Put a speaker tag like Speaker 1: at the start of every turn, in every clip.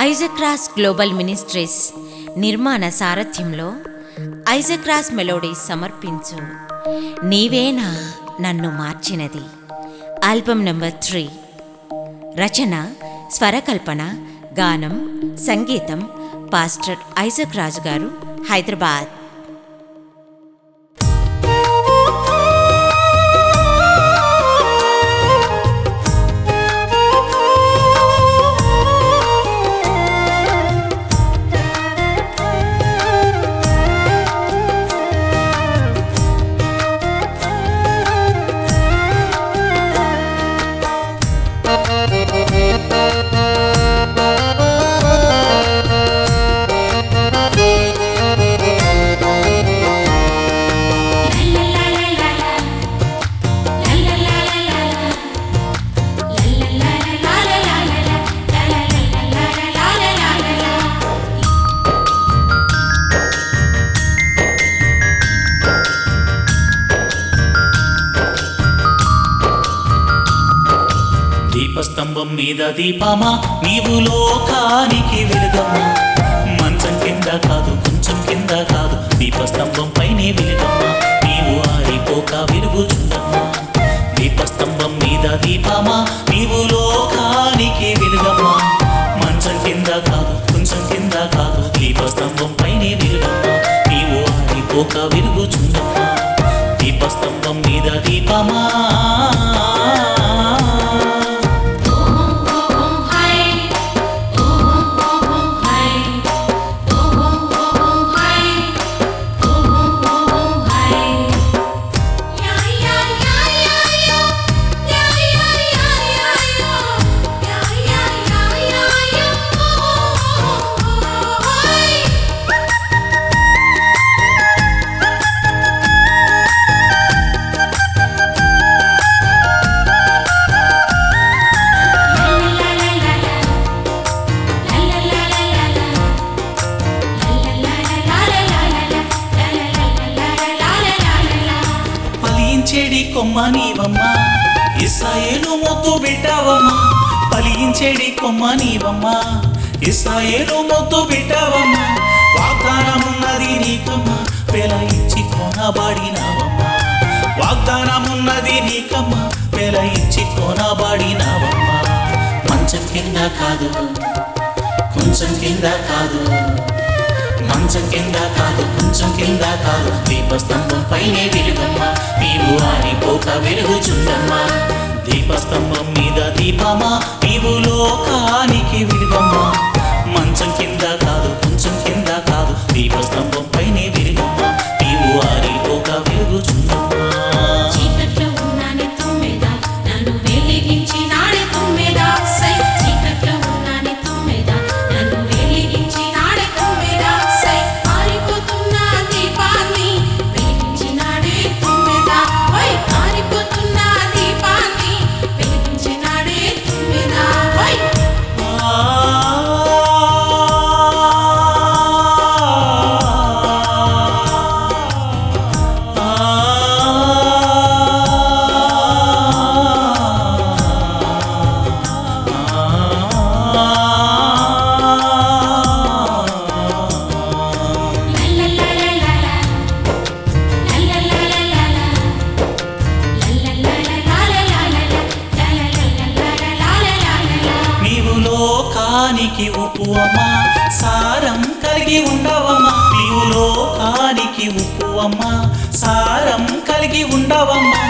Speaker 1: ఐజక్రాస్ global ministries నిర్మాణ సారథ్యంలో ఐజక్రాస్ melodies సమర్పించు. నీవేనా నన్ను మార్చినది? Album number three. రచన స్వరకల్పన గానం సంగీతం పాస్టర్ ఐజక్ రాజు గారు హైదరాబాద్.
Speaker 2: దీపస్తంభం మీద దీపమా? నీవు లోకానికి వెలుగమ్మా. మంచం కింద కాదు కొంచెం కింద కాదు దీపస్తంభం పైనే వెలుగమ్మా. నీవు ఆరిపోక వెలుగుచుండమ్మా దీపస్తంభం మీద దీపమా? నీవు లోకానికి వెలుగమ్మా. మంచం కింద కాదు కొంచెం కింద కాదు దీపస్తంభం పైనే వెలుగమ్మా. నీవు ఆరిపోక వెలుగుచుండమ్మా దీపస్తంభం మీద దీపమా? కొమ్మ నీవమ్మా. ఇస్రాయేలు మొత్తు బిడ్డవమ్మా. పలించేడి కొమ్మ నీవమ్మా. ఇస్రాయేలు మొత్తు బిడ్డవమ్మా. వాగ్దానమున్నది నీకమ్మా. వెల ఇచ్చి వాగ్దానమున్నది నీకమ్మా. వెల ఇచ్చి మంచం కింద కాదు. కొంచెం కింద కాదు. మంచం కింద కాదు కొంచెం కింద కాదు దీపస్తంభం పైనే వెలుగమ్మా. నీవు ఆరిపోక వెలుగుచుండమ్మా దీపస్తంభం మీద దీపమా? నీవు లోకానికి వెలుగమ్మా మంచం కింద కాదు కొంచెం కింద కాదు. దీపస్తంభం లోకానికి ఉప్పు అమ్మా సారం కలిగి ఉండవమ్మా. నీవు లోకానికి ఉప్పు అమ్మా సారం కలిగి ఉండవమ్మా.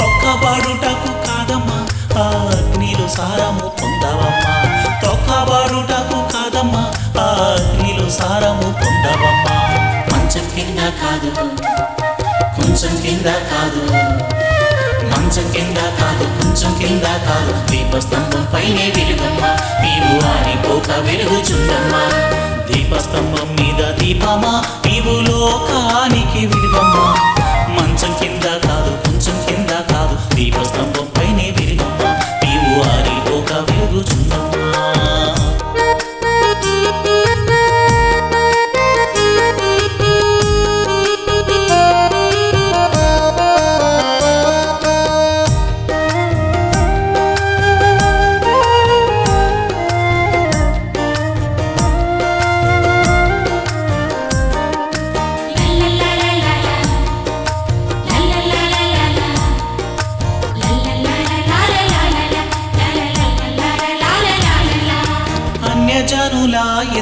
Speaker 2: తొక్కబడుటకు కాదమ్మా. ఆ అగ్నిలో సారము పొందవమ్మా. తొక్కబడుటకు కాదమ్మా. ఆ అగ్నిలో సారము పొందవమ్మా. మంచం కింద కాదు. కొంచెం కింద కాదు. మంచం కింద కాదు కొంచెం కింద కాదు దీపస్తంభం పైనే వెలుగమ్మా. నీవు ఆరిపోక వెలుగుచుందమ్మా. దీపస్తంభం మీద దీపమా? నీవు లోకానికి విలువమ్మా. మంచం కింద కాదు కొంచెం కింద కాదు. దీపస్తంభం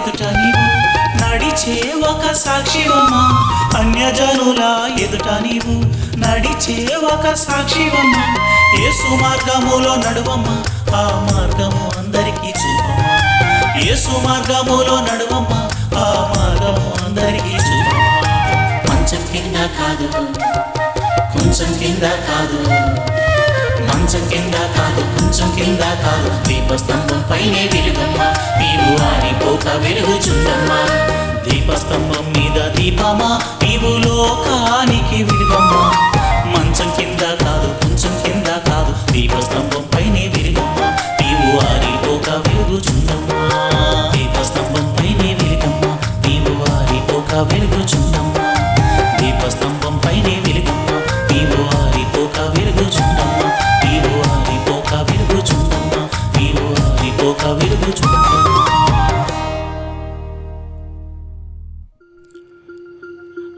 Speaker 2: ఎదుట నీవు నడిచే ఒక సాక్షివమ్మా అన్యజనుల ఎదుట నీవు నడిచే ఒక సాక్షివమ్మా యేసు మార్గములో నడువమ్మా. ఆ మార్గము అందరికీ చూపమ్మా. యేసు మార్గములో నడువమ్మా. ఆ మార్గము అందరికీ చూపమ్మా. మంచం కింద కాదు. కొంచెం కింద కాదు. కాదు కొంచెం కింద కాదు. దీపస్తంభం పైనే వెలుగమ్మా. నీవు ఆరిపోక వెలుగుచుందమ్మా. దీపస్తంభం మీద దీపమా? నీవు లోకానికి వెలుగమ్మా మంచం కింద కాదు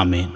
Speaker 2: আমেন